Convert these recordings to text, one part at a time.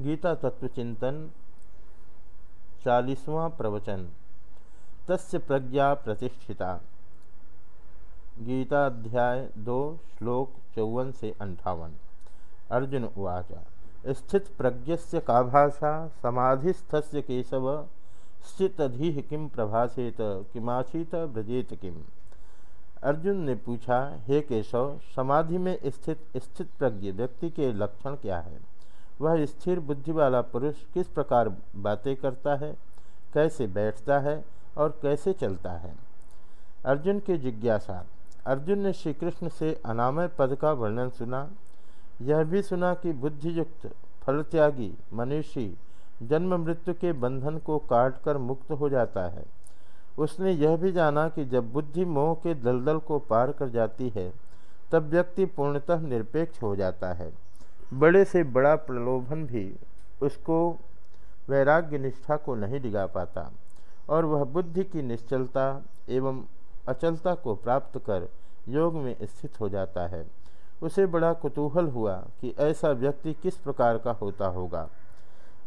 गीता तत्वचिंतन चालीसवां प्रवचन, तस्य प्रज्ञा प्रतिष्ठिता। गीताध्याय दो, श्लोक चौवन से अंठावन। अर्जुन उवाच, स्थित प्रज्ञस्य का भाषा, समाधिस्थस्य केशव, स्थितधि किम प्रभाषेत किमाशीत ब्रजेत किम अर्जुन ने पूछा, हे केशव, समाधि में स्थित स्थित प्रज्ञ व्यक्ति के लक्षण क्या है? वह स्थिर बुद्धि वाला पुरुष किस प्रकार बातें करता है, कैसे बैठता है और कैसे चलता है? अर्जुन की जिज्ञासा। अर्जुन ने श्री कृष्ण से अनामय पद का वर्णन सुना। यह भी सुना कि बुद्धियुक्त, फलत्यागी मनुष्य जन्म मृत्यु के बंधन को काटकर मुक्त हो जाता है। उसने यह भी जाना कि जब बुद्धि मोह के दलदल को पार कर जाती है, तब व्यक्ति पूर्णतः निरपेक्ष हो जाता है। बड़े से बड़ा प्रलोभन भी उसको वैराग्य निष्ठा को नहीं डिगा पाता और वह बुद्धि की निश्चलता एवं अचलता को प्राप्त कर योग में स्थित हो जाता है। उसे बड़ा कुतूहल हुआ कि ऐसा व्यक्ति किस प्रकार का होता होगा।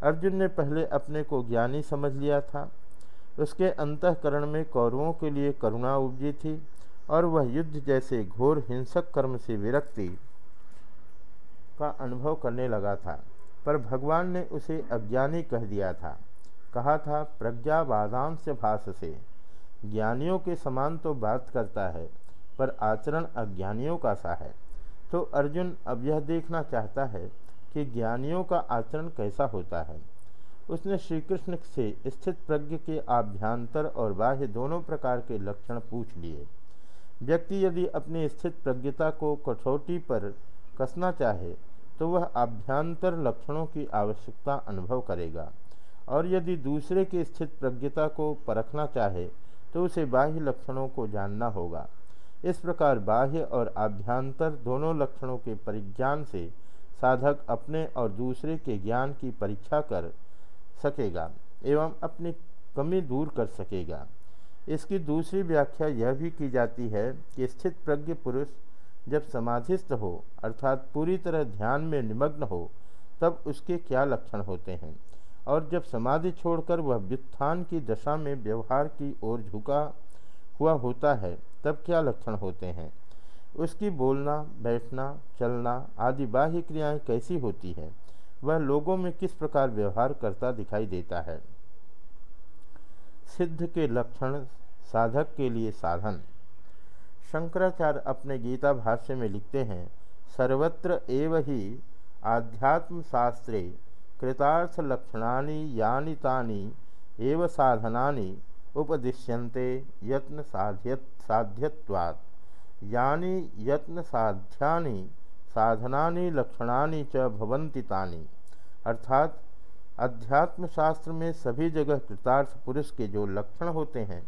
अर्जुन ने पहले अपने को ज्ञानी समझ लिया था। उसके अंतकरण में कौरवों के लिए करुणा उपजी थी और वह युद्ध जैसे घोर हिंसक कर्म से विरक्ति का अनुभव करने लगा था, पर भगवान ने उसे अज्ञानी कह दिया था। कहा था प्रज्ञावादांश से भाष से। ज्ञानियों के समान तो बात करता है, पर आचरण अज्ञानियों का सा है। तो अर्जुन अब यह देखना चाहता है कि ज्ञानियों का आचरण कैसा होता है। उसने श्री कृष्ण से स्थित प्रज्ञ के आभ्यंतर और बाह्य दोनों प्रकार के लक्षण पूछ लिए। व्यक्ति यदि अपनी स्थित प्रज्ञता को कठौटी पर कसना चाहे तो वह आभ्यंतर लक्षणों की आवश्यकता अनुभव करेगा। और यदि दूसरे की स्थित प्रज्ञता को परखना चाहे तो उसे बाह्य लक्षणों को जानना होगा। इस प्रकार बाह्य और आभ्यंतर दोनों लक्षणों के परिज्ञान से साधक अपने और दूसरे के ज्ञान की परीक्षा कर सकेगा एवं अपनी कमी दूर कर सकेगा। इसकी दूसरी व्याख्या यह भी की जाती है कि स्थित प्रज्ञ पुरुष जब समाधिस्थ हो, अर्थात पूरी तरह ध्यान में निमग्न हो, तब उसके क्या लक्षण होते हैं? और जब समाधि छोड़कर वह व्युत्थान की दशा में व्यवहार की ओर झुका हुआ होता है, तब क्या लक्षण होते हैं? उसकी बोलना, बैठना, चलना आदि बाह्य क्रियाएँ कैसी होती हैं? वह लोगों में किस प्रकार व्यवहार करता दिखाई देता है? सिद्ध के लक्षण, साधक के लिए साधन। शंकराचार्य अपने गीता भाष्य में लिखते हैं, सर्वत्र एव ही आध्यात्म शास्त्रे कृतार्थ लक्षणानि यानि तानि एव साधनानि उपदिश्यन्ते यत्न साध्य साध्यत्वात्। यानि यत्न साध्यानि, साधनानि लक्षणानि च भवन्ति तानि। अर्थात अध्यात्म शास्त्र में सभी जगह कृतार्थ पुरुष के जो लक्षण होते हैं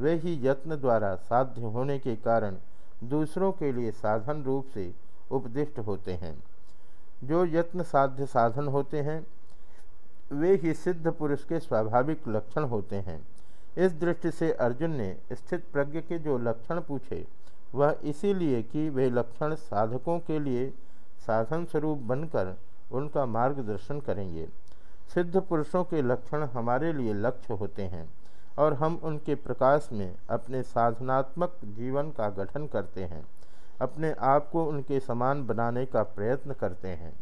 वे ही यत्न द्वारा साध्य होने के कारण दूसरों के लिए साधन रूप से उपदिष्ट होते हैं। जो यत्न साध्य साधन होते हैं, वे ही सिद्ध पुरुष के स्वाभाविक लक्षण होते हैं। इस दृष्टि से अर्जुन ने स्थित प्रज्ञ के जो लक्षण पूछे, वह इसीलिए कि वे लक्षण साधकों के लिए साधन स्वरूप बनकर उनका मार्गदर्शन करेंगे। सिद्ध पुरुषों के लक्षण हमारे लिए लक्ष्य होते हैं। और हम उनके प्रकाश में अपने साधनात्मक जीवन का गठन करते हैं, अपने आप को उनके समान बनाने का प्रयत्न करते हैं।